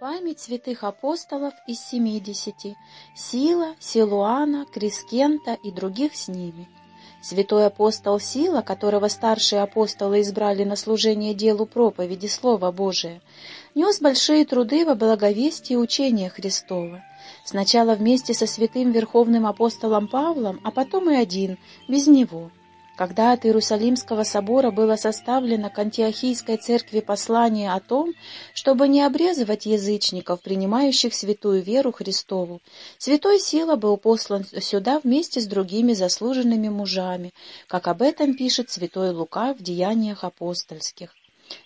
Память святых апостолов из семидесяти, Сила, Силуана, Крискента и других с ними. Святой апостол Сила, которого старшие апостолы избрали на служение делу проповеди Слова Божия, нес большие труды во благовестии учения Христова. Сначала вместе со святым верховным апостолом Павлом, а потом и один, без него. Когда от Иерусалимского собора было составлено к Антиохийской церкви послание о том, чтобы не обрезывать язычников, принимающих святую веру Христову, святой Сила был послан сюда вместе с другими заслуженными мужами, как об этом пишет святой Лука в Деяниях апостольских.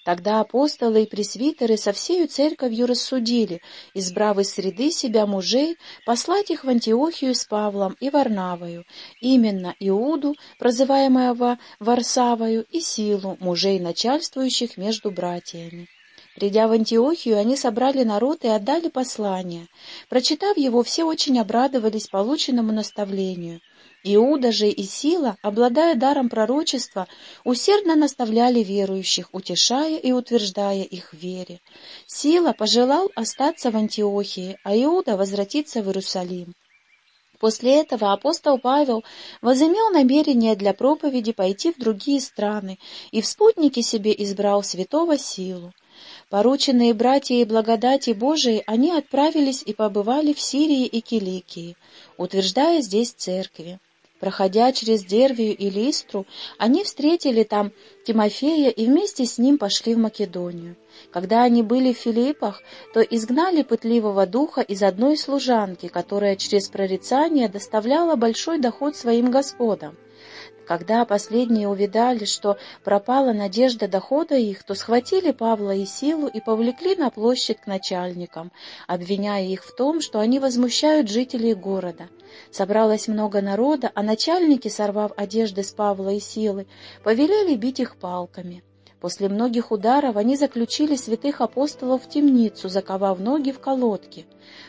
Тогда апостолы и пресвитеры со всею церковью рассудили, избрав из среды себя мужей, послать их в Антиохию с Павлом и Варнавою, именно Иуду, прозываемого Варсавою, и Силу, мужей, начальствующих между братьями. Придя в Антиохию, они собрали народ и отдали послание. Прочитав его, все очень обрадовались полученному наставлению — Иуда же и Сила, обладая даром пророчества, усердно наставляли верующих, утешая и утверждая их в вере. Сила пожелал остаться в Антиохии, а Иуда возвратиться в Иерусалим. После этого апостол Павел возымел намерение для проповеди пойти в другие страны и в спутники себе избрал святого Силу. Порученные братья и благодати Божией, они отправились и побывали в Сирии и Киликии, утверждая здесь церкви. Проходя через Дервию и Листру, они встретили там Тимофея и вместе с ним пошли в Македонию. Когда они были в Филиппах, то изгнали пытливого духа из одной служанки, которая через прорицание доставляла большой доход своим господам. Когда последние увидали, что пропала надежда дохода их, то схватили Павла и Силу и повлекли на площадь к начальникам, обвиняя их в том, что они возмущают жителей города. Собралось много народа, а начальники, сорвав одежды с Павла и Силы, повелели бить их палками. После многих ударов они заключили святых апостолов в темницу, заковав ноги в колодки.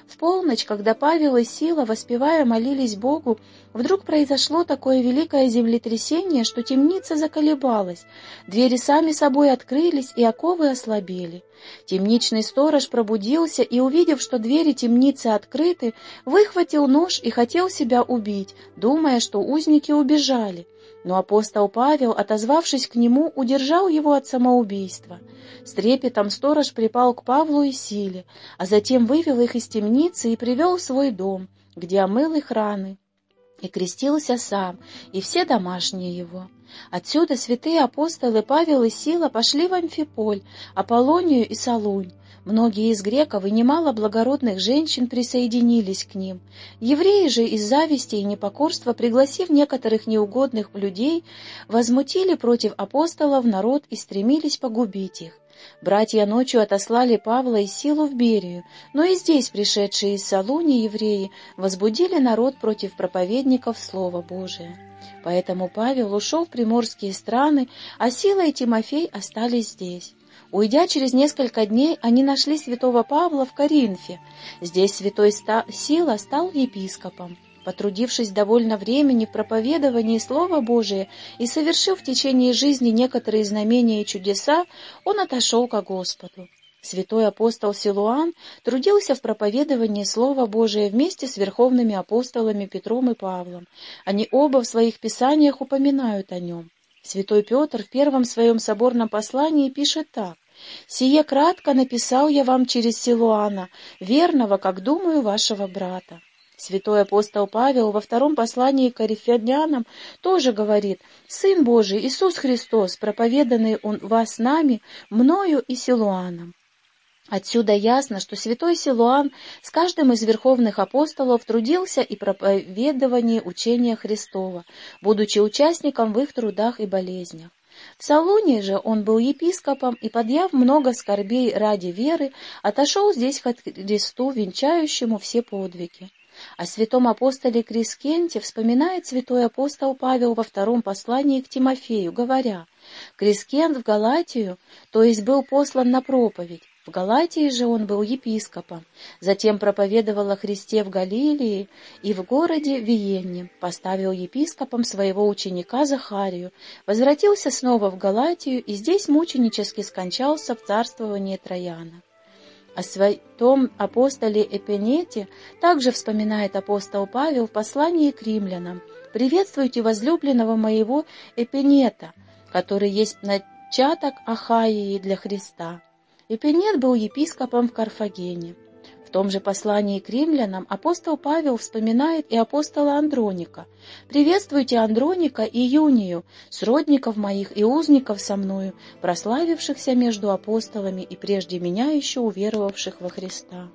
В полночь, когда Павел и Сила, воспевая, молились Богу, вдруг произошло такое великое землетрясение, что темница заколебалась, двери сами собой открылись и оковы ослабели. Темничный сторож пробудился и, увидев, что двери темницы открыты, выхватил нож и хотел себя убить, думая, что узники убежали. Но апостол Павел, отозвавшись к нему, удержал его от самоубийства. С трепетом сторож припал к Павлу и Силе, а затем вывел их из темницы и привел в свой дом, где омыл их раны, и крестился сам, и все домашние его. Отсюда святые апостолы Павел и Сила пошли в Амфиполь, Аполлонию и Салунь, Многие из греков и немало благородных женщин присоединились к ним. Евреи же из зависти и непокорства, пригласив некоторых неугодных людей, возмутили против апостолов народ и стремились погубить их. Братья ночью отослали Павла и Силу в Берию, но и здесь пришедшие из Салуни евреи возбудили народ против проповедников Слова Божия. Поэтому Павел ушел в приморские страны, а Сила и Тимофей остались здесь. Уйдя через несколько дней, они нашли святого Павла в Коринфе. Здесь святой ста Сила стал епископом. Потрудившись довольно времени в проповедовании Слова Божия и совершив в течение жизни некоторые знамения и чудеса, он отошел ко Господу. Святой апостол Силуан трудился в проповедовании Слова Божия вместе с верховными апостолами Петром и Павлом. Они оба в своих писаниях упоминают о нем. Святой Петр в первом своем соборном послании пишет так. «Сие кратко написал я вам через Силуана, верного, как думаю, вашего брата». Святой апостол Павел во втором послании к Коринфянам тоже говорит «Сын Божий, Иисус Христос, проповеданный Он вас нами, мною и Силуаном». Отсюда ясно, что святой Силуан с каждым из верховных апостолов трудился и проповедовании учения Христова, будучи участником в их трудах и болезнях. В Салуне же он был епископом и, подъяв много скорбей ради веры, отошел здесь к Христу, венчающему все подвиги. О святом апостоле Крискенте вспоминает святой апостол Павел во втором послании к Тимофею, говоря, «Крискент в Галатию, то есть был послан на проповедь, в Галатии же он был епископом, затем проповедовал о Христе в Галилии и в городе Виенне, поставил епископом своего ученика Захарию, возвратился снова в Галатию и здесь мученически скончался в царствовании Трояна. О святом апостоле Эпенете также вспоминает апостол Павел в послании к римлянам. «Приветствуйте возлюбленного моего Эпенета, который есть начаток Ахаии для Христа». Эпенет был епископом в Карфагене том же послании к римлянам апостол Павел вспоминает и апостола Андроника. «Приветствуйте Андроника и Юнию, сродников моих и узников со мною, прославившихся между апостолами и прежде меня еще уверовавших во Христа».